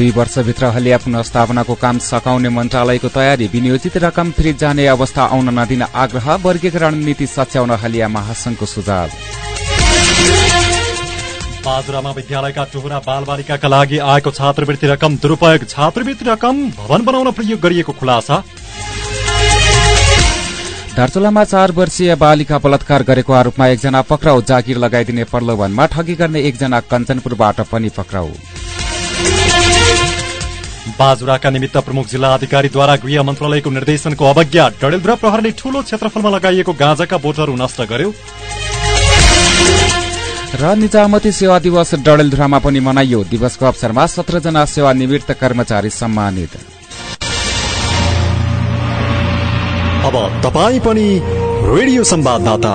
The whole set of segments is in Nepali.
दुई वर्षभित्र हलिया पुनस्थापनाको काम सकाउने मन्त्रालयको तयारी विनियोजित रकम फेरि जाने अवस्था आउन नदिन आग्रह वर्गीकरण नीति सच्याउन हलिया महासंघको सुझाव। बाजुरामा विद्यालयका टुहुरा बालबालिकाका लागि आएको छात्रवृत्ति रकम दुरूपयोग छात्रवृत्ति रकम भवन बनाउन प्रयोग गरिएको खुलासा। दार्चुलामा चार वर्षीय बालिका बलात्कार गरेको आरोपमा एकजना पक्राउ जागिर लगाइदिने प्रलोभनमा ठगी गर्ने एकजना कञ्चनपुरबाट पनि पक्राउ। बाजुराका निमित्त प्रमुख जिल्ला अधिकारीद्वारा गृह मन्त्रालयको निर्देशनको अवज्ञा डडेलधुरा प्रहरले ठूलो क्षेत्रफलमा लगाइएको गाँजाका बोटहरू नष्ट गर्यो। र निजामती सेवा दिवस डडेलधुरामा पनि मनाइयो। दिवसको अवसरमा सत्रजना सेवानिवृत्त कर्मचारी सम्मानित। अब तपाईँ पनि रेडियो संवाददाता।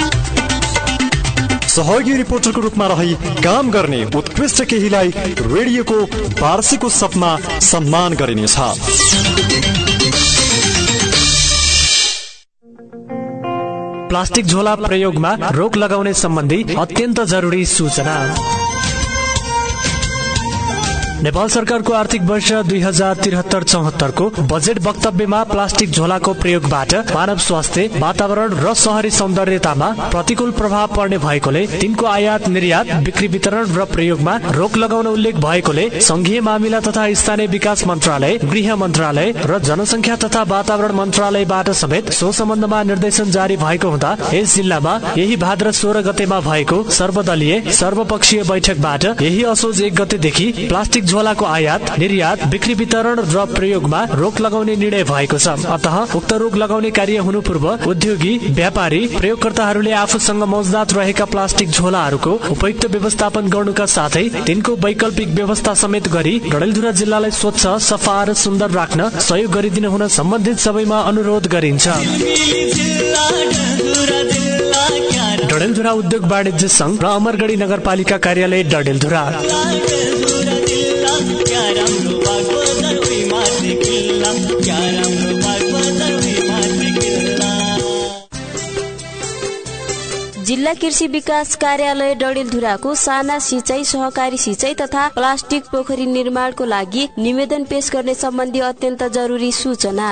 सहयोगी रिपोर्टरको रूपमा रही काम गर्ने उत्कृष्ट केहीलाई रेडियोको वार्षिक उत्सवमा सम्मान गरिनेछ। प्लास्टिक झोला प्रयोगमा रोक लगाउने सम्बन्धी अत्यन्त जरुरी सूचना। नेपाल सरकारको आर्थिक वर्ष दुई हजार त्रिहत्तर चौहत्तरको बजेट वक्तव्यमा प्लास्टिक झोलाको प्रयोगबाट मानव स्वास्थ्य वातावरण र शहरी सौन्दर्यतामा प्रतिकूल प्रभाव पर्ने भएकोले तिनको आयात निर्यात बिक्री वितरण र प्रयोगमा रोक लगाउन उल्लेख भएकोले संघीय मामिला तथा स्थानीय विकास मन्त्रालय गृह मन्त्रालय र जनसङ्ख्या तथा वातावरण मन्त्रालयबाट समेत सो सम्बन्धमा निर्देशन जारी भएको हुँदा यस जिल्लामा यही भाद्र सोह्र गतेमा भएको सर्वदलीय सर्वपक्षीय बैठकबाट यही असोज एक गतेदेखि प्लास्टिक झोलाको आयात निर्यात बिक्री वितरण र प्रयोगमा रोक लगाउने निर्णय भएको छ। अत उक्त रोक लगाउने कार्य हुनु पूर्व उद्योगी व्यापारी प्रयोगकर्ताहरूले आफूसँग मौजदात रहेका प्लास्टिक झोलाहरूको उपयुक्त व्यवस्थापन गर्नुका साथै तिनको वैकल्पिक व्यवस्था समेत गरी डडेलधुरा जिल्लालाई स्वच्छ सफा र सुन्दर राख्न सहयोग गरिदिनु हुन सम्बन्धित सबैमा अनुरोध गरिन्छ। डडेलधुरा उद्योग वाणिज्य संघ र अमरगढी नगरपालिका कार्यालय डडेलधुरा। जिल्ला कृषि विकास कार्यालय डडेलधुराको साना सिंचाई सहकारी सिंचाई तथा प्लास्टिक पोखरी निर्माणको लागि निवेदन पेश गर्ने सम्बन्धी अत्यन्त जरुरी सूचना।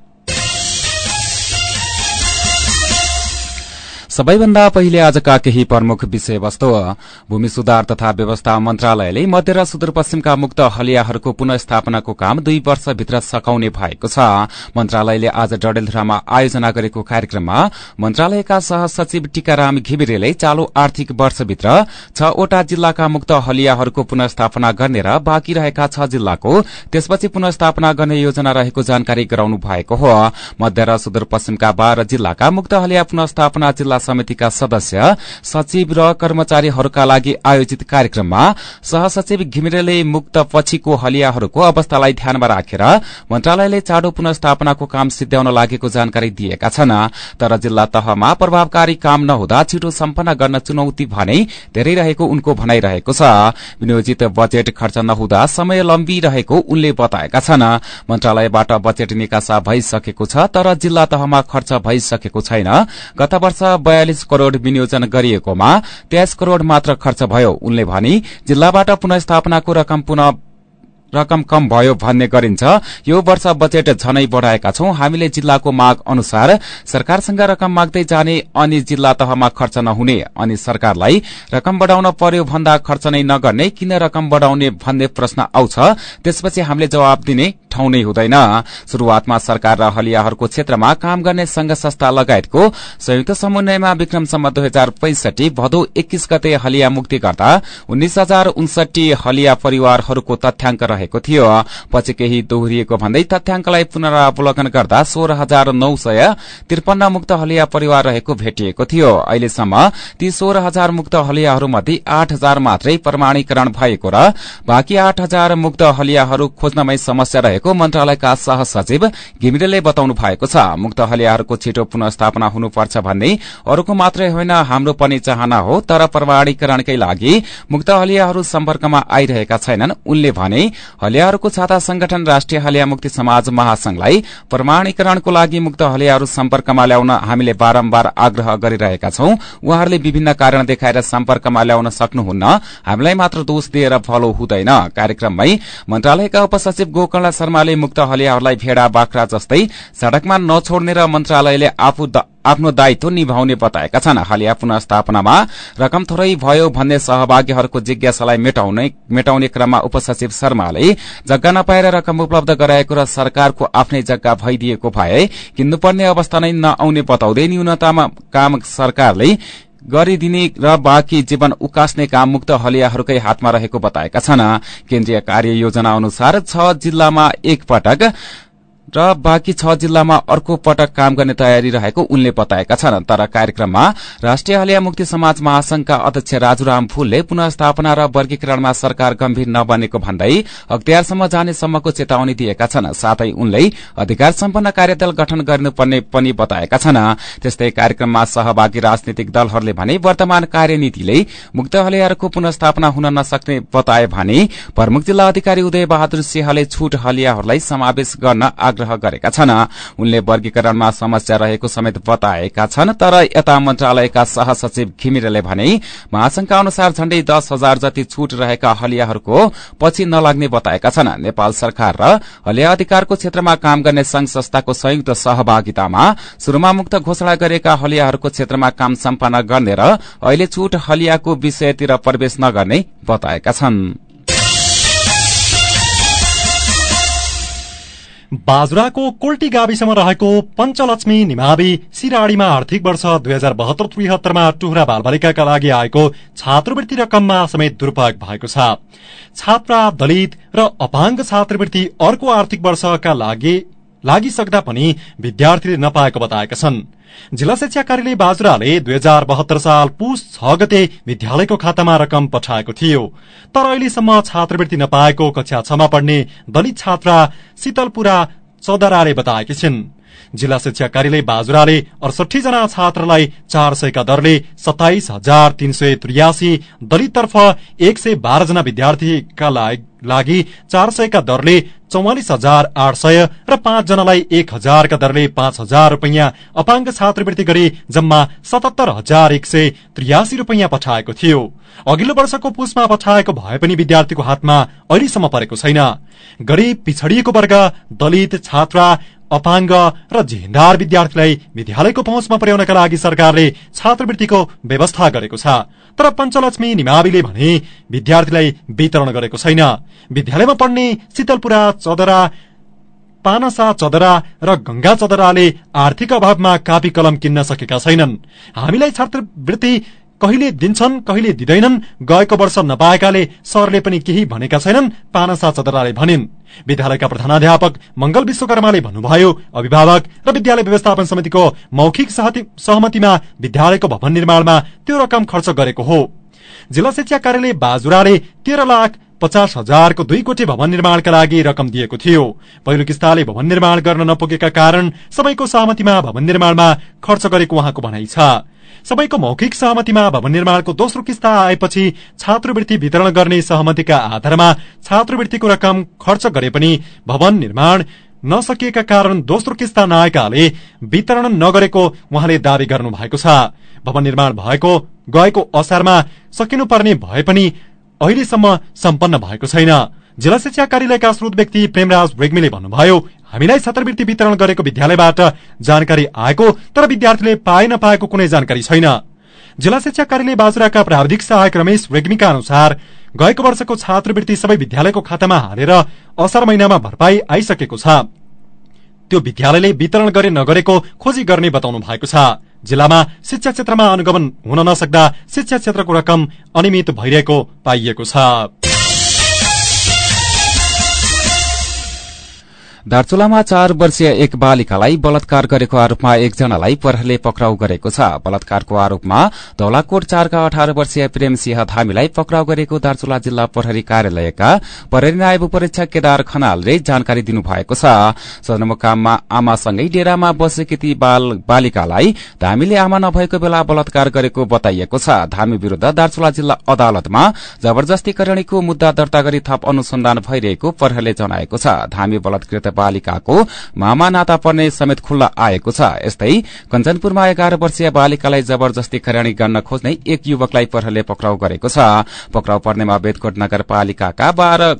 सबैभन्दा पहिले आजका केही प्रमुख विषयवस्तु। भूमि सुधार तथा व्यवस्था मन्त्रालयले मध्य र सुदूरपश्चिमका मुक्त हलियाहरूको पुनस्थापनाको काम दुई वर्षभित्र सकाउने भएको छ। मन्त्रालयले आज डडेलधुरामा आयोजना गरेको कार्यक्रममा मन्त्रालयका सहसचिव टीकाराम घिमिरेले चालू आर्थिक वर्षभित्र छवटा जिल्लाका मुक्त हलियाहरूको पुनस्थापना गर्ने र बाँकी रहेका छ जिल्लाको त्यसपछि पुनस्थापना गर्ने योजना रहेको जानकारी गराउनु भएको हो। मध्य र सुदूरपश्चिमका बाह्र जिल्लाका मुक्त हलिया पुनस्थापना जिल्ला समितिका सदस्य सचिव र कर्मचारीहरूका लागि आयोजित कार्यक्रममा सहसचिव घिमिरेले मुक्त पछिको हलियाहरूको अवस्थालाई ध्यानमा राखेर मन्त्रालयले चाँडो पुनस्थापनाको काम सिद्ध्याउन लागेको जानकारी दिएका छन्। तर जिल्ला तहमा प्रभावकारी काम नहुँदा छिटो सम्पन्न गर्न चुनौती भने धेरै रहेको उनको भनाइरहेको छ। विनियोजित बजेट खर्च नहुँदा समय लम्बिरहेको उनले बताएका छन्। मन्त्रालयबाट बजेट निकासा भइसकेको छ तर जिल्ला तहमा खर्च भइसकेको छैन। गत वर्ष बयालिस करोड़ विनियोजन गरिएकोमा तेइस करोड़ मात्र खर्च भयो। उनले भनी जिल्लाबाट पुनस्थापनाको रकम पुनः रकम कम भयो भन्ने गरिन्छ। यो वर्ष बजेट झनै बढ़ाएका छौं। हामीले जिल्लाको माग अनुसार सरकारसँग रकम माग्दै जाने अनि जिल्ला तहमा खर्च नहुने अनि सरकारलाई रकम बढ़ाउन पर्यो भन्दा खर्च नै नगर्ने किन रकम बढ़ाउने भन्ने प्रश्न आउँछ। त्यसपछि हामीले जवाब दिने ठाउँ नै हुँदैन। शुरूआतमा सरकार र हलियाहरूको क्षेत्रमा काम गर्ने संघ संस्था लगायतको संयुक्त समन्वयमा विक्रमसम्म दुई हजार पैंसठी भदौ एक्कीस गते हलिया मुक्ति गर्दा उन्नाइस हजार उन्सठी हलिया परिवारहरूको तथ्याङ्क रहेको थियो। पछि केही दोहोरिएको भन्दै तथ्याङ्कलाई पुनरावलोकन गर्दा सोह्र हजार नौ सय त्रिपन्न मुक्त हलिया परिवार रहेको भेटिएको थियो। अहिलेसम्म ती सोह्र हजार मुक्त हलियाहरूमध्ये आठ हजार मात्रै प्रमाणीकरण भएको र बाँकी आठ हजार मुक्त हलियाहरू खोज्नमै समस्या रहेको रहेको मन्त्रालयका सहसचिव घिमिरेले बताउनु भएको छ। मुक्त हलियाहरूको छिटो पुनस्थापना हुनुपर्छ भन्ने अरूको मात्रै होइन हाम्रो पनि चाहना हो तर प्रमाणीकरणकै लागि मुक्त हलियाहरू सम्पर्कमा आइरहेका छैनन्। उनले भने हलियाहरूको छाता संगठन राष्ट्रिय हलिया मुक्ति समाज महासंघलाई प्रमाणीकरणको लागि मुक्त हलियाहरू सम्पर्कमा ल्याउन हामीले बारम्बार आग्रह गरिरहेका छौं। उहाँहरूले विभिन्न कारण देखाएर सम्पर्कमा ल्याउन सक्नुहुन्न। हामीलाई मात्र दोष दिएर फलो हुँदैन। कार्यक्रममै मन्त्रालयका उपसचिव गोकर्ण शर्माले मुक्त हलियाहरूलाई भेडा बाख्रा जस्तै सड़कमा नछोड्ने र मन्त्रालयले आफू आफ्नो दायित्व निभाउने बताएका छन्। हलिया पुनस्थापनामा रकम थोरै भयो भन्ने सहभागीहरूको जिज्ञासालाई मेटाउने क्रममा उपसचिव शर्माले जग्गा नपाएर रकम उपलब्ध गराएको र सरकारको आफ्नै जग्गा भइदिएको भए किन्नुपर्ने अवस्था नै नआउने बताउँदै न्यूनतम काम सरकारले गरिदिने र बाँकी जीवन उकास्ने काम मुक्त हलियाहरूकै हातमा रहेको बताएका छन्। केन्द्रीय कार्य योजना अनुसार छ जिल्लामा एक पटक र बाँकी छ जिल्लामा अर्को पटक काम गर्ने तयारी रहेको उनले बताएका छन्। तर कार्यक्रममा राष्ट्रिय हलिया मुक्ति समाज महासंघका अध्यक्ष राजुराम फूलले पुनस्थापना र वर्गीकरणमा सरकार गम्भीर नबनेको भन्दै अख्तियारसम्म जानेसम्मको चेतावनी दिएका छन्। साथै उनले अधिकार सम्पन्न कार्यदल गठन गर्नुपर्ने पनि बताएका छन्। त्यस्तै कार्यक्रममा सहभागी राजनीतिक दलहरूले भने वर्तमान कार्यनीतिले मुक्त हलियाहरूको पुनस्थापना हुन नसक्ने बताए भने प्रमुख जिल्ला अधिकारी उदय बहादुर सिंहले छुट हलियाहरूलाई समावेश गर्न आग्रह गरेका छन्। उनले वर्गीकरणमा समस्या रहेको समेत बताएका छन् तर यता मन्त्रालयका सहसचिव घिमिरेले भने महासंघका अनुसार झण्डै दस हजार जति छूट रहेका हलियाहरूको पछि नलाग्ने बताएका छन्। नेपाल सरकार र हलिया अधिकारको क्षेत्रमा काम गर्ने संघ संस्थाको संयुक्त सहभागितामा शुरूमा मुक्त घोषणा गरेका हलियाहरूको क्षेत्रमा काम सम्पन्न गर्ने र अहिले छूट हलियाको विषयतिर प्रवेश नगर्ने बताएका छनृ। बाजुराको कोल्टी गाविसमा रहेको पञ्चलक्ष्मी निमावि सिराडीमा आर्थिक वर्ष दुई हजार बहत्तर त्रिहत्तरमा टुहरा बालबालिकाका लागि आएको छात्रवृत्ति रकममा समेत दुरूपयोग भएको छ। छात्रा दलित र अपाङ्ग छात्रवृत्ति अर्को आर्थिक वर्षका लागि लागिसक्दा पनि विद्यार्थीले नपाएको बताएका छन्। जिल्ला शिक्षा कार्यालय बाजुराले दुई हजार बहत्तर साल पुस छ गते विद्यालयको खातामा रकम पठाएको थियो। तर अहिलेसम्म छात्रवृत्ति नपाएको कक्षा छमा पढ्ने दलित छात्रा शीतलपुरा चौधराले बताएकी छिन्। जिल्ला शिक्षा कार्यालय बाजुराले अडसठी जना छात्रलाई चार सयका दरले सताइस हजार तीन सय त्रियासी दलिततर्फ एक सय बाह्र जना विद्यार्थीका लागि चार सयका दरले चौवालिस हजार आठ सय र पाँच जनालाई एक हजारका दरले पाँच हजार रूपियाँ अपाङ्ग छात्रवृत्ति गरी जम्मा सतहत्तर हजार एक सय त्रियासी रूपियाँ पठाएको थियो। अघिल्लो वर्षको पुसमा पठाएको भए पनि विद्यार्थीको हातमा अहिलेसम्म परेको छैन। गरीब पिछडिएको वर्ग दलित छात्रा अपाङ्ग र झिन्डार विद्यार्थीलाई विद्यालयको पहुँचमा पुर्याउनका लागि सरकारले छात्रवृत्तिको व्यवस्था गरेको छ। तर पञ्चलक्ष्मी निमाविले भने विद्यार्थीलाई वितरण गरेको छैन। विद्यालयमा पढ्ने शीतलपुरा चदरा पानसा चदरा र गंगा चदराले आर्थिक अभावमा कापी कलम किन्न सकेका छैनन्। हामीलाई छात्रवृत्ति कहिले दिन्छन् कहिले दिँदैनन् गएको वर्ष नपाएकाले सरले पनि केही भनेका छैनन् पानसा चदराले भनिन्। विद्यालयका प्रधानाध्यापक मंगल विश्वकर्माले भन्नुभयो अभिभावक र विद्यालय व्यवस्थापन समितिको मौखिक सहमतिमा विद्यालयको भवन निर्माणमा त्यो रकम खर्च गरेको हो। जिल्ला शिक्षा कार्यालय बाजुराले तेह्र लाख पचास हजारको दुई कोठी भवन निर्माणका लागि रकम दिएको थियो। पहिलो किस्ताले भवन निर्माण गर्न नपुगेका कारण सबैको सहमतिमा भवन निर्माणमा खर्च गरेको उहाँको भनाइ छ। सबैको मौखिक सहमतिमा भवन निर्माणको दोस्रो किस्ता आएपछि छात्रवृत्ति वितरण गर्ने सहमतिका आधारमा छात्रवृत्तिको रकम खर्च गरे पनि भवन निर्माण नसकिएका कारण दोस्रो किस्ता नआएकाले वितरण नगरेको उहाँले दावी गर्नु भएको छ। भवन निर्माण भएको गएको असारमा सकिनुपर्ने भए पनि अहिलेसम्म सम्पन्न भएको छैन। जिल्ला शिक्षा कार्यालयका स्रोत व्यक्ति प्रेमराज रेग्मीले भन्नुभयो हामीलाई छात्रवृत्ति वितरण गरेको विद्यालयबाट जानकारी आएको तर विद्यार्थीले पाए नपाएको कुनै जानकारी छैन। जिल्ला शिक्षा कार्यालय बाजुराका प्राविधिक सहायक रमेश रेग्मीका अनुसार गएको वर्षको छात्रवृत्ति सबै विद्यालयको खातामा हालेर असार महिनामा भरपाई आइसकेको छ। त्यो विद्यालयले वितरण गरे नगरेको खोजी गर्ने बताउनु भएको छ। जिल्लामा शिक्षा क्षेत्रमा अनुगमन हुन नसक्दा शिक्षा क्षेत्रको रकम अनियमित भइरहेको पाइएको छ। दार्चुलामा चार वर्षीय एक बालिकालाई बलात्कार गरेको आरोपमा एकजनालाई प्रहरले पक्राउ गरेको छ। बलात्कारको आरोपमा धौलाकोट चारका अठार वर्षीय प्रेम सिंह धामीलाई पक्राउ गरेको दार्चुला जिल्ला प्रहरी कार्यालयका प्रहरी नायब परीक्षक केदार खनालले जानकारी दिनुभएको छ। सदरमुकाममा आमासँगै डेरामा बसेकी ती बालिकालाई धामीले आमा नभएको बेला बलात्कार गरेको बताइएको छ। धामी विरूद्ध दार्चुला जिल्ला अदालतमा जबरजस्तीकरणीको मुद्दा दर्ता गरी थप अनुसन्धान भइरहेको प्रहरले जनाएको छ। धामी बलात्कृत बालिकाको मामा नाता पर्ने समेत खुल्ला आएको छ। यस्तै कञ्चनपुरमा एघार वर्षीय बालिकालाई जबरजस्ती खरानी गर्न खोज्ने एक युवकलाई प्रहरले पक्राउ गरेको छ। पक्राउ पर्नेमा बेदकोट नगरपालिकाका बाह्र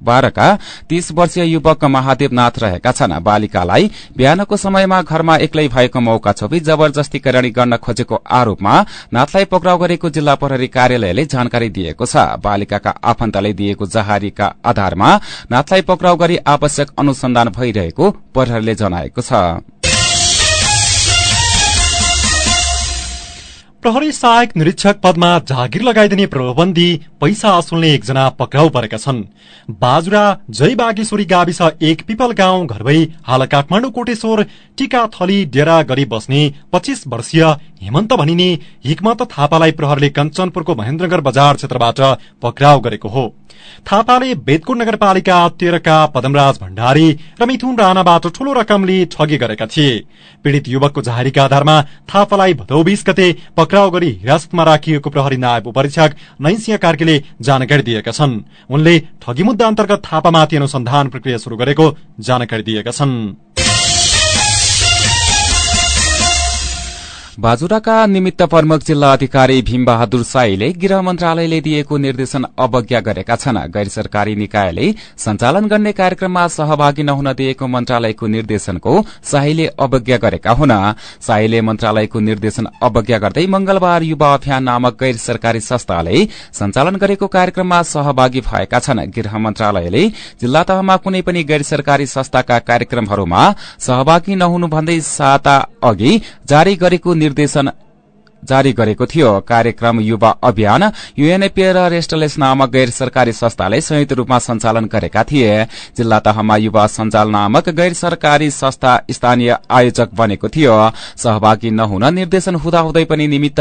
बाह्रका तीस वर्षीय युवक महादेव नाथ रहेका छन्। बालिकालाई बिहानको समयमा घरमा एक्लै भएको मौका छोपी जबरजस्ती करणी गर्न खोजेको आरोपमा नाथलाई पक्राउ गरेको जिल्ला प्रहरी कार्यालयले जानकारी दिएको छ। बालिकाका आफन्तले दिएको जहारीका आधारमा नाथलाई पक्राउ गरी आवश्यक अनुसन्धान भइरहेको प्रहरीले जनाएको छ। प्रहरी सहायक निरीक्षक पदमा जागिर लगाइदिने प्रबन्धी पैसा असुल्ने एकजना पक्राउ परेका छन्। बाजुरा जय बागेश्वरी गाविस एक पिपल गाउँ घर भई हाल काठमाडौँ कोटेश्वर टीका थली डेरा गरी बस्ने पच्चीस वर्षीय हेमन्त भनिने हिकमत थापालाई प्रहरले कञ्चनपुरको महेन्द्रनगर बजार क्षेत्रबाट पक्राउ गरेको हो। थापाले बेदकुट नगरपालिका तेह्रका पदमराज भण्डारी र मिथुन राणाबाट ठूलो रकमले ठगी गरेका थिए। पीड़ित युवकको जाहेरीका आधारमा थापालाई भदौ बीस गते पक्राउ गरी हिरासतमा राखिएको प्रहरी नायब परीक्षक नैसिंह कार्कीले जानकारी दिएका छन्। उनले ठगी मुद्दा अन्तर्गत थापामाथि अनुसन्धान प्रक्रिया शुरू गरेको जानकारी दिएका छन्। बाजुराका निमित्त प्रमुख जिल्ला अधिकारी भीमबहादुर साईले गृह मन्त्रालयले दिएको निर्देशन अवज्ञा गरेका छन्। गैर सरकारी निकायले सञ्चालन गर्ने कार्यक्रममा सहभागी नहुन दिएको मन्त्रालयको निर्देशनको शाहीले अवज्ञा गरेका हुन्। शाहीले मन्त्रालयको निर्देशन अवज्ञा गर्दै मंगलबार युवा अभियान नामक गैर सरकारी संस्थाले सञ्चालन गरेको कार्यक्रममा सहभागी भएका छन्। गृह मन्त्रालयले जिल्ला तहमा कुनै पनि गैर सरकारी संस्थाका कार्यक्रमहरूमा सहभागी नहुनु भन्दै साता अघि जारी गरेको निर्देशन जारी गरेको थियो। कार्यक्रम युवा अभियान यूएनएपी र रेस्टलेस नामक गैर सरकारी संस्थाले संयुक्त रूपमा सञ्चालन गरेका थिए। जिल्ला तहमा युवा सञ्जाल नामक गैर सरकारी संस्था स्थानीय आयोजक बनेको थियो। सहभागी नहुन निर्देशन हुँदाहुँदै पनि निमित्त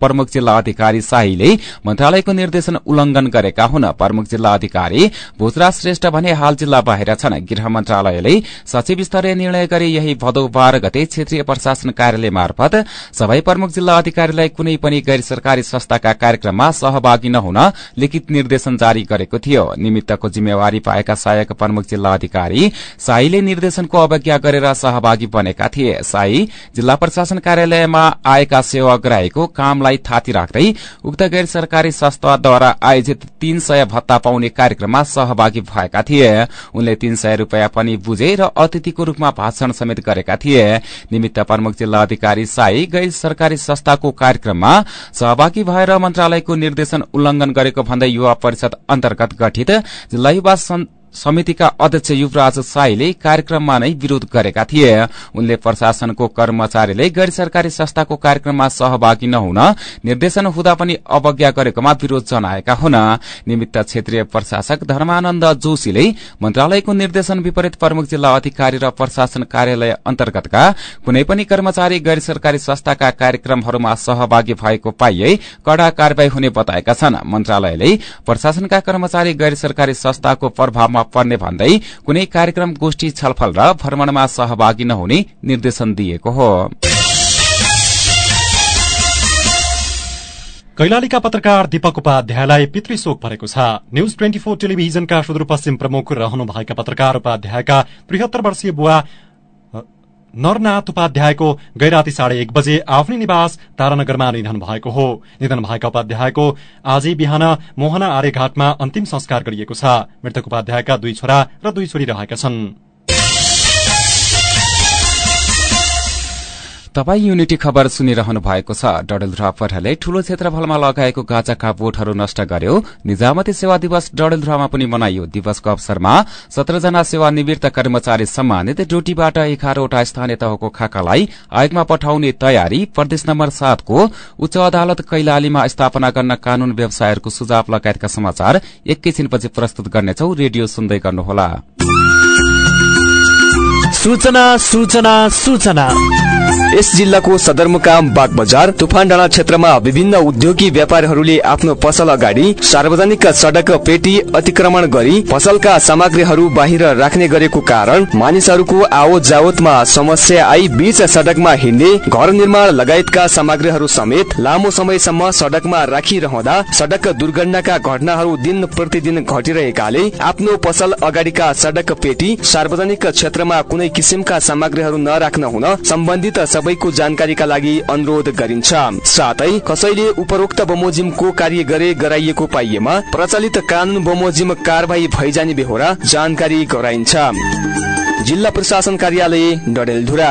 प्रमुख जिल्ला अधिकारी शाहीले मन्त्रालयको निर्देशन उल्लंघन गरेका हुन प्रमुख जिल्ला अधिकारी भोजराज श्रेष्ठ भने हाल जिल्ला बाहिर छन्। गृह मन्त्रालयले सचिव स्तरीय निर्णय गरी यही भदौ बाह्र गते क्षेत्रीय प्रशासन कार्यालय मार्फत सबै प्रमुख जिल्ला अधिकारीलाई कुनै पनि गैर सरकारी संस्थाका कार्यक्रममा सहभागी नहुन लिखित निर्देशन जारी गरेको थियो। निमित्तको जिम्मेवारी पाएका सहायक प्रमुख जिल्ला अधिकारी शाहीले निर्देशनको अवज्ञा गरेर सहभागी बनेका थिए। शाही जिल्ला प्रशासन कार्यालयमा आएका सेवाग्राहीको कामलाई थाती राख्दै उक्त गैर सरकारी संस्थाद्वारा आयोजित तीन सय भत्ता पाउने कार्यक्रममा सहभागी भएका थिए। उनले तीन सय रूपियाँ पनि बुझे र अतिथिको रूपमा भाषण समेत गरेका थिए। निमित्त प्रमुख जिल्ला अधिकारी साई गैर सरकारी संस्थाको कार्यक्रममा सहभागी भएर मन्त्रालयको निर्देशन उल्लंघन गरेको भन्दै युवा परिषद अन्तर्गत गठित जिल्ला युवा समितिका अध्यक्ष युवराज साईले कार्यक्रममा नै विरोध गरेका थिए। उनले प्रशासनको कर्मचारीले गैर सरकारी संस्थाको कार्यक्रममा सहभागी नहुन निर्देशन हुँदा पनि अवज्ञा गरेकोमा विरोध जनाएका हुन। निमित्त क्षेत्रीय प्रशासक धर्मानन्द जोशीले मन्त्रालयको निर्देशन विपरीत प्रमुख जिल्ला अधिकारी र प्रशासन कार्यालय अन्तर्गतका कुनै पनि कर्मचारी गैर सरकारी संस्थाका कार्यक्रमहरूमा सहभागी भएको पाइए कड़ा कार्यवाही हुने बताएका छन्। मन्त्रालयले प्रशासनका कर्मचारी गैर सरकारी संस्थाको प्रभावमा पर्ने भन्दै कुनै कार्यक्रम गोष्ठी छलफल र भ्रमणमा सहभागी नहुने निर्देशन दिएको हो। कैलालीका पत्रकार दीपक उपाध्यायलाई पितृशोक भरेको छ। न्यूज ट्वेन्टी फोर टेलिभिजनका सुदूरपश्चिम प्रमुख रहनुभएका पत्रकार उपाध्यायका त्रिहत्तर वर्षीय बुवा नरनाथ उपाध्यायको गैराती साढे एक बजे आफ्नै निवास तारानगरमा निधन भएको हो। निधन भएका उपाध्यायको आजै बिहान मोहना आर्यघाटमा अन्तिम संस्कार गरिएको छ। मृतक उपाध्यायका दुई छोरा र दुई छोरी रहेका छन्। तपाई युनिटी खबर सुनिरहनु भएको छ। डडेलधुरा प्रहरले ठूलो क्षेत्रफलमा लगाएको गाजाका बोटहरू नष्ट गर्यो। निजामती सेवा दिवस डडेलधुरामा पनि मनाइयो। दिवसको अवसरमा सत्रजना सेवानिवृत्त कर्मचारी सम्मानित डोटीबाट एघारवटा स्थानीय तहको खाकालाई आयोगमा पठाउने तयारी प्रदेश नम्बर सातको उच्च अदालत कैलालीमा स्थापना गर्न कानून व्यवसायहरूको सुझाव लगायतका समाचार एकैछिनपछि प्रस्तुत गर्नेछौ। रेडियो सुन्दै गर्नुहोला। सूचना सूचना सूचना। यस जिल्लाको सदरमुकाम बाग बजार तुफान डाँडा क्षेत्रमा विभिन्न उद्योगी व्यापारीहरूले आफ्नो पसल अगाडि सार्वजनिक सडक पेटी अतिक्रमण गरी पसलका सामग्रीहरू बाहिर राख्ने गरेको कारण मानिसहरूको आवत जावतमा समस्या आई बीच सडकमा हिँड्ने घर निर्माण लगायतका सामग्रीहरू समेत लामो समयसम्म सडकमा राखिरहँदा सडक दुर्घटनाका घटनाहरू दिन प्रतिदिन घटिरहेकाले आफ्नो पसल अगाडिका सडक पेटी सार्वजनिक क्षेत्रमा कुनै किसिमका सामग्रीहरू नराख्न हुन सम्बन्धित सबैको जानकारीका लागि अनुरोध गरिन्छ। साथै कसैले उपरोक्त बमोजिमको कार्य गरे गराइएको पाइएमा प्रचलित कानून बमोजिम कारवाही भइजाने बेहोरा जानकारी गराइन्छ। जिल्ला प्रशासन कार्यालय डडेलधुरा।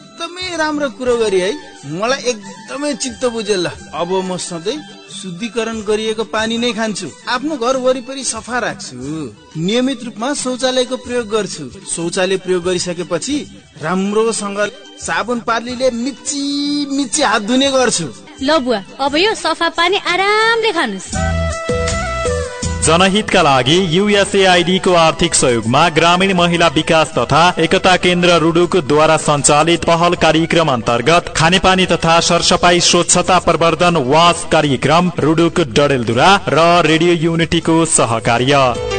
राम्रो कुरो गरी है। मलाई एकदमै चित्त बुझ्यो अब म सधैँ शुद्धिकरण गरिएको पानी नै खान्छु। आफ्नो घर वरिपरि सफा राख्छु। नियमित रूपमा शौचालयको प्रयोग गर्छु। शौचालय प्रयोग गरिसकेपछि राम्रोसँग साबुन पालीले मिची मिची हात धुने गर्छु। ल बुवा अब यो सफा पानी आरामले खानुहोस् जनहितका लागि युएसएआईडी को आर्थिक सहयोगमा ग्रामीण महिला विकास तथा एकता केन्द्र रुडुकद्वारा सञ्चालित पहल कार्यक्रम अन्तर्गत खानेपानी तथा सरसफाई स्वच्छता प्रवर्धन वास कार्यक्रम रुडुक डडेलधुरा र रेडियो युनिटीको सहकार्य।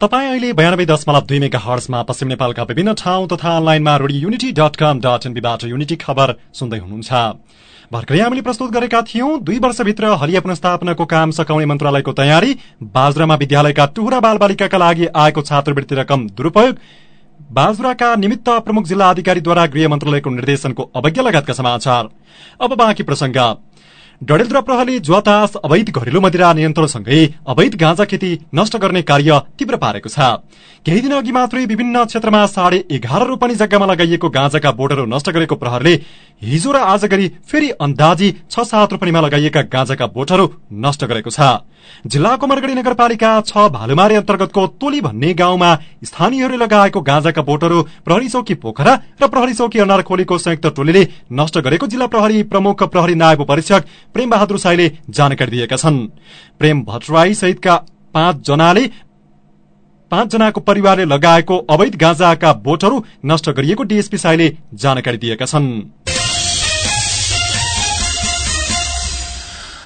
तपाईँ अहिले बयानब्बे दशमलव दुई मेगा हर्समा पश्चिम नेपालका विभिन्न ठाउँ तथा अनलाइनमा radio unity dot com dot एनबीबाट unity खबर सुन्दै हुनुहुन्छ। भर्खरै हामीले प्रस्तुत गरेका थियौं दुई वर्षभित्र हलिया पुनस्थापनाको काम सकाउने मन्त्रालयको तयारी बाजुरामा विद्यालयका टुहुरा बाल बालिकाका लागि आएको छात्रवृत्ति रकम दुरूपयोग बाजुराका निमित्त प्रमुख जिल्ला अधिकारीद्वारा गृह मन्त्रालयको निर्देशनको अवज्ञा लगायतका समाचार। अब बाँकी प्रसंग डडेलधुरा प्रहरीले जुवातास अवैध घरेलु मदिरा नियन्त्रणसँगै अवैध गाँजा खेती नष्ट गर्ने कार्य तीव्र पारेको छ। केही दिन अघि मात्रै विभिन्न क्षेत्रमा साढे एघार रोपनी जग्गामा लगाइएको गाँजाका बोटहरू नष्ट गरेको प्रहरले हिजो र आज गरी फेरि अन्दाजी छ सात रोपनीमा लगाइएका गाँजाका बोटहरू नष्ट गरेको छ। जिल्लाको मरगढ़ी नगरपालिका छ भालुमारी अन्तर्गतको तोली भन्ने गाउँमा स्थानीयहरूले लगाएको गाँजाका बोटहरू प्रहरी चौकी पोखरा र प्रहरी चौकी अनारखोलीको संयुक्त टोलीले नष्ट गरेको जिल्ला प्रहरी प्रमुख प्रहरी नायब परीक्षक प्रेम बहादुर साईले जानकारी दिएका छन्। प्रेम भट्टराई सहितका पाँच जनाले पाँच जनाको परिवारले लगाएको अवैध गाँजाका बोटहरू नष्ट गरिएको डीएसपी साईले जानकारी दिएका छन्।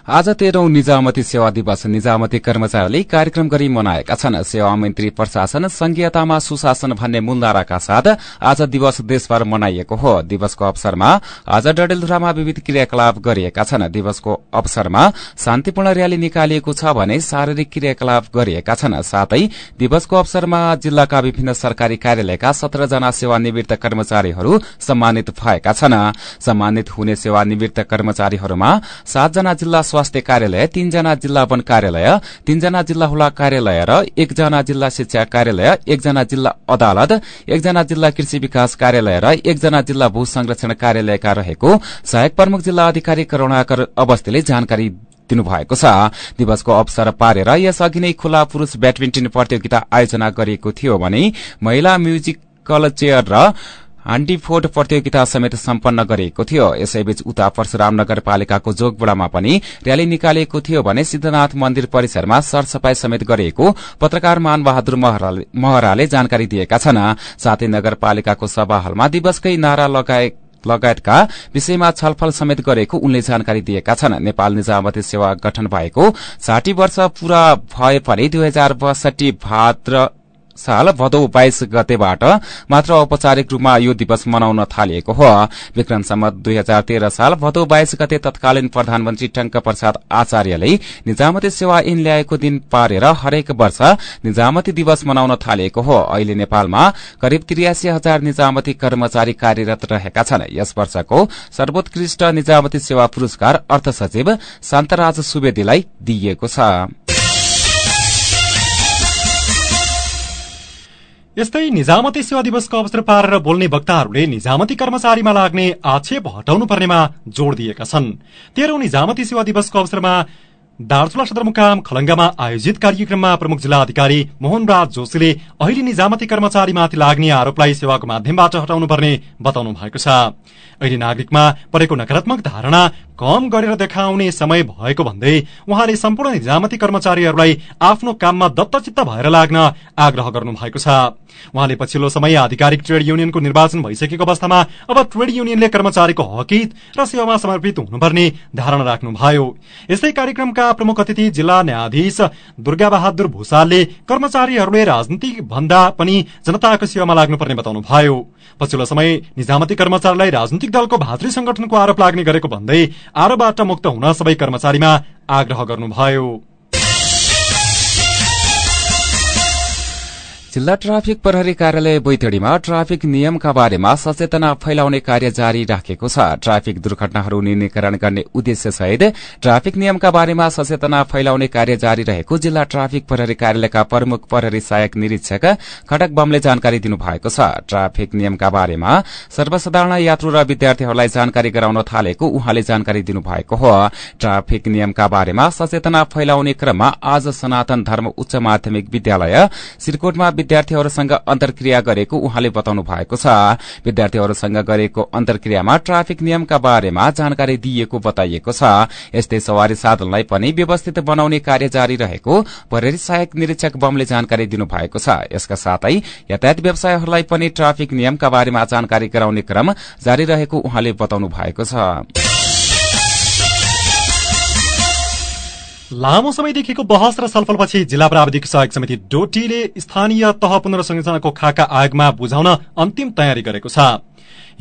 आज तेह्रौं निजामती सेवा दिवस। निजामती कर्मचारीले कार्यक्रम गरी मनाएका छन्। सेवा मन्त्री प्रशासन संघीयतामा सुशासन भन्ने मूल नाराका साथ आज दिवस देशभर मनाइएको हो। दिवसको अवसरमा आज डडेलधुरामा विविध क्रियाकलाप गरिएका छन्। दिवसको अवसरमा शान्तिपूर्ण रयाली निकालिएको छ भने शारीरिक क्रियाकलाप गरिएका छन्। साथै दिवसको अवसरमा जिल्लाका विभिन्न सरकारी कार्यालयका सत्र जना सेवानिवृत्त कर्मचारीहरू सम्मानित भएका छन्। सम्मानित हुने सेवानिवृत्त कर्मचारीहरूमा सातजना जिल्ला स्वास्थ्य कार्यालय तीनजना जिल्ला वन कार्यालय तीनजना जिल्ला हुला कार्यालय र एकजना जिल्ला शिक्षा कार्यालय एकजना जिल्ला अदालत एकजना जिल्ला कृषि विकास कार्यालय र एकजना जिल्ला भू संरक्षण कार्यालयका रहेको सहायक प्रमुख जिल्ला अधिकारी करूणाकर अवस्थीले जानकारी दिनुभएको छ। दिवसको अवसर पारेर यसअघि नै खुला पुरूष ब्याडमिन्टन प्रतियोगिता आयोजना गरिएको थियो भने महिला म्युजिकल चेयर र हाण्डीफोड प्रतियोगिता समेत सम्पन्न गरिएको थियो। यसैबीच उता परशुराम नगरपालिकाको जोगबुडामा पनि रयाली निकालिएको थियो भने सिद्धनाथ मन्दिर परिसरमा सरसफाई समेत गरिएको पत्रकार मान बहादुर महराले जानकारी दिएका छन्। साथै नगरपालिकाको सभा हलमा दिवसकै नारा लगाए लगायतका विषयमा छलफल समेत गरेको उनले जानकारी दिएका छन्। नेपाल निजामती सेवा गठन भएको साठी वर्ष पूरा भए पनि दुई हजार बसठी भाद्र साल भदौ बाइस गतेबाट मात्र औपचारिक रूपमा यो दिवस मनाउन थालिएको हो। विक्रमसम्म दुई हजार तेह्र साल भदौ बाइस गते तत्कालीन प्रधानमन्त्री टंक प्रसाद आचार्यले निजामती सेवा ऐन ल्याएको दिन पारेर हरेक वर्ष निजामती दिवस मनाउन थालिएको हो। अहिले नेपालमा करिब त्रियासी हजार निजामती कर्मचारी कार्यरत रहेका छन्। यस वर्षको सर्वोत्कृष्ट निजामती सेवा पुरस्कार अर्थ सचिव शान्तराज सुवेदीलाई दिइएको छ। यस्तै निजामती सेवा दिवसको अवसर पारेर बोल्ने वक्ताहरूले निजामती कर्मचारीमा लाग्ने आक्षेप हटाउनु पर्नेमा जोड़ दिएका छन्। तेह्रौं निजामती सेवा दिवसको अवसरमा दार्चुला सदरमुकाम खलंगामा आयोजित कार्यक्रममा प्रमुख जिल्ला अधिकारी मोहनराज जोशीले अहिले निजामती कर्मचारीमाथि लाग्ने आरोपलाई सेवाको माध्यमबाट हटाउनु पर्ने बताउनु भएको छ। अहिले नागरिकमा परेको नकारात्मक धारणा कम गरेर देखाउने समय भएको भन्दै उहाँले सम्पूर्ण निजामती कर्मचारीहरूलाई आफ्नो काममा दत्तचित्त भएर लाग्न आग्रह गर्नु भएको छ। उहाँले पछिल्लो समय आधिकारिक ट्रेड युनियनको निर्वाचन भइसकेको अवस्थामा अब ट्रेड युनियनले कर्मचारीको हकित र सेवामा समर्पित हुनुपर्ने धारणा राख्नुभयो। यस्तै कार्यक्रमका प्रमुख अतिथि जिल्ला न्यायाधीश दुर्गा बहादुर भूषालले कर्मचारीहरूले राजनीति भन्दा पनि जनताको सेवामा लाग्नुपर्ने बताउनुभयो। पछिल्लो समय निजामती कर्मचारीलाई राजनीतिक दलको भातृ संगठनको आरोप लाग्ने गरेको भन्दै आरोपबाट मुक्त हुन सबै कर्मचारीमा आग्रह गर्नुभयो। जिल्ला ट्राफिक प्रहरी कार्यालय बैतडीमा ट्राफिक नियमका बारेमा सचेतना फैलाउने कार्य जारी राखेको छ। ट्राफिक दुर्घटनाहरू न्यूनीकरण गर्ने उद्देश्य सहित ट्राफिक नियमका बारेमा सचेतना फैलाउने कार्य जारी रहेको जिल्ला ट्राफिक प्रहरी कार्यालयका प्रमुख प्रहरी सहायक निरीक्षक खटक बमले जानकारी दिनुभएको छ। ट्राफिक नियमका बारेमा सर्वसाधारण यात्रु र विद्यार्थीहरूलाई जानकारी गराउन थालेको उहाँले जानकारी दिनुभएको हो। ट्राफिक नियमका बारेमा सचेतना फैलाउने क्रममा आज सनातन धर्म उच्च माध्यमिक विद्यालय सिरकोटमा विद्यार्थीहरूसँग अन्तर्क्रिया गरेको उहाँले बताउनु भएको छ। विद्यार्थीहरूसँग गरेको अन्तर्क्रियामा ट्राफिक नियमका बारेमा जानकारी दिइएको बताइएको छ। यस्तै सवारी साधनलाई पनि व्यवस्थित बनाउने कार्य जारी रहेको प्रहरी सहायक निरीक्षक बमले जानकारी दिनुभएको छ। यसका साथै यातायात व्यवसायहरूलाई पनि ट्राफिक नियमका बारेमा जानकारी गराउने क्रम जारी रहेको उहाँले बताउनु भएको छ। लामो समयदेखिको बहस र छलफलपछि जिल्ला प्राविधिक सहयोग समिति डोटीले स्थानीय तह पुनर्संरचनाको खाका आयोगमा बुझाउन अन्तिम तयारी गरेको छ।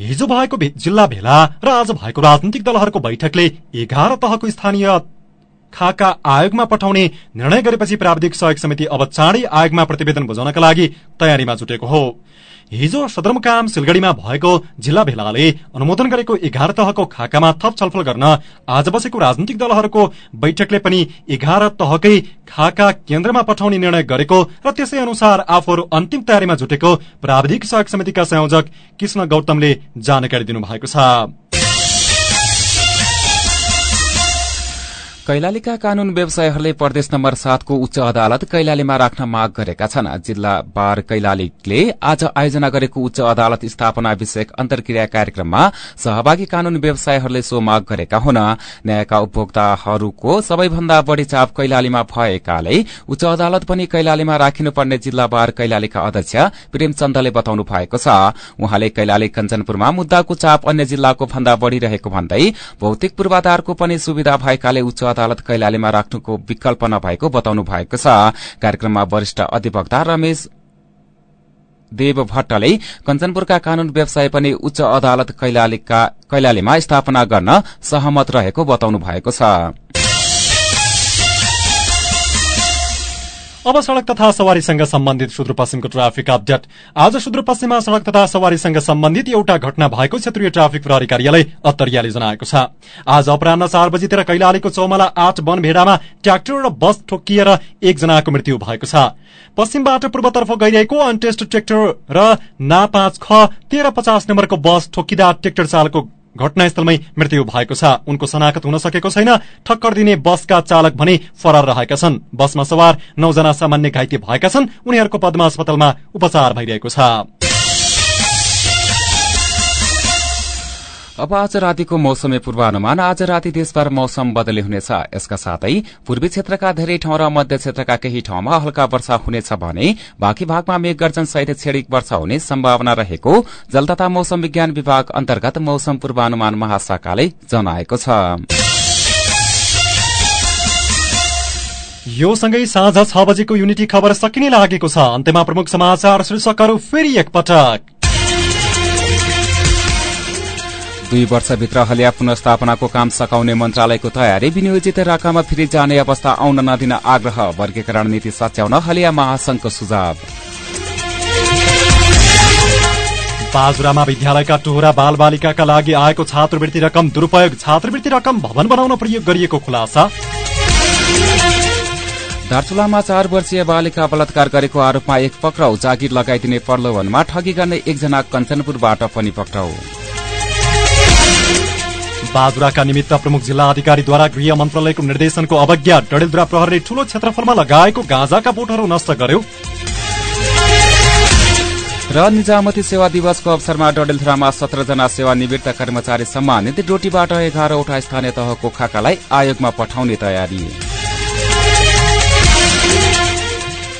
हिजो भएको जिल्ला भेला र आज भएको राजनीतिक दलहरूको बैठकले एघार तहको स्थानीय खाका आयोगमा पठाउने निर्णय गरेपछि प्राविधिक सहयोग समिति अब चाँडै आयोगमा प्रतिवेदन बुझाउनका लागि तयारीमा जुटेको हो। हिजो सदरमुकाम सिलगढ़ीमा भएको जिल्ला भेलाले अनुमोदन गरेको एघार तहको खाकामा थप छलफल गर्न आज बसेको राजनीतिक दलहरूको बैठकले पनि एघार तहकै खाका केन्द्रमा पठाउने निर्णय गरेको र त्यसै अनुसार आफूहरू अन्तिम तयारीमा जुटेको प्राविधिक सहयोग समितिका संयोजक कृष्ण गौतमले जानकारी दिनुभएको छ। कैलालीका कानून व्यवसायीहरूले प्रदेश नम्बर सातको उच्च अदालत कैलालीमा राख्न माग गरेका छन्। जिल्ला बार कैलालीले आज आयोजना गरेको उच्च अदालत स्थापना विषयक अन्तर्क्रिया कार्यक्रममा सहभागी कानून व्यवसायीहरूले सो माग गरेका हुन्। न्यायका उपभोक्ताहरूको सबैभन्दा बढ़ी चाप कैलालीमा भएकाले उच्च अदालत पनि कैलालीमा राखिनुपर्ने जिल्ला बार कैलालीका अध्यक्ष प्रेमचन्दले बताउनु भएको छ। उहाँले कैलाली कञ्चनपुरमा मुद्दाको चाप अन्य जिल्लाको भन्दा बढ़िरहेको भन्दै भौतिक पूर्वाधारको पनि सुविधा भएकाले उच्च अदालत कैलालीमा राख्नुको विकल्प नभएको बताउनु भएको छ। कार्यक्रममा वरिष्ठ अधिवक्ता रमेश देव भट्टले कञ्चनपुरका कानून व्यवसाय पनि उच्च अदालत कैलालीमा स्थापना गर्न सहमत रहेको बताउनु भएको छ। अब सड़क तथा सवारीसँग सम्बन्धित सुदूरपश्चिमको ट्राफिक अपडेट। आज सुदूरपश्चिममा सड़क तथा सवारीसँग सम्बन्धित एउटा घटना भएको क्षेत्रीय ट्राफिक प्रहरी कार्यालय अत्तरियाले जनाएको छ। आज अपरान्न चार बजीतिर कैलालीको चौमला आठ भेडामा ट्र्याक्टर र बस ठोकिएर एकजनाको मृत्यु भएको छ। पश्चिमबाट पूर्वतर्फ गइरहेको अनटेस्ट ट्र्याक्टर र ना पाँच ख तेह्र पचास नम्बरको बस ठोकिँदा ट्र्याक्टर चालकको घटनास्थलमै मृत्यु भएको छ। उनको शनाखत हुन सकेको छैन। ठक्कर दिने बसका चालक भने फरार रहेका छन्। बसमा सवार नौजना सामान्य घाइते भएका छन्। उनीहरूको पद्मा अस्पतालमा उपचार भइरहेको छ। अब आज रातिको मौसमी पूर्वानुमान। आज राति देशभर मौसम बदली हुनेछ। यसका साथै पूर्वी क्षेत्रका धेरै ठाउँ र मध्य क्षेत्रका केही ठाउँमा हल्का वर्षा हुनेछ भने बाँकी भागमा मेघगर्जन सहित छेडिक वर्षा हुने सम्भावना रहेको जल तथा मौसम विज्ञान विभाग अन्तर्गत मौसम पूर्वानुमान महाशाखाले जनाएको छ। यो सँगै साँझ छ बजेको युनिटी खबर सकिने लागेको छ। अन्त्यमा प्रमुख समाचार शीर्षकहरू फेरि एकपटक। दुई वर्षभित्र हलिया पुनस्थापनाको काम सकाउने मन्त्रालयको तयारी विनियोजित रकम फेरि जाने अवस्था आउन नदिन आग्रह वर्गीकरण नीति सच्याउन हलिया महासंघको सुझाव। बाजुरामा विद्यालयका टोहरा बाल बालिकाका लागि आएको छात्रवृत्ति रकम दुरूपयोग छात्रवृत्ति रकम भवन बनाउन प्रयोग गरिएको खुलासा। दार्चुलामा चार वर्षीय बालिका बलात्कार गरेको आरोपमा एक पक्राउ जागिर लगाइदिने प्रलोभनमा ठगी गर्ने एकजना कञ्चनपुरबाट पनि पक्राउ। बाजुराका निमित्त प्रमुख जिल्ला अधिकारीद्वारा गृह मन्त्रालयको निर्देशनको अवज्ञा डडेलधुरा प्रहरले ठूलो क्षेत्रफलमा लगाएको गाँजाका बोटहरू नष्ट गर्यो। र निजामती सेवा दिवसको अवसरमा डडेलधुरामा सत्रजना सेवानिवृत्त कर्मचारी सम्मानित डोटीबाट एघारवटा स्थानीय तहको खाकालाई आयोगमा पठाउने तयारी।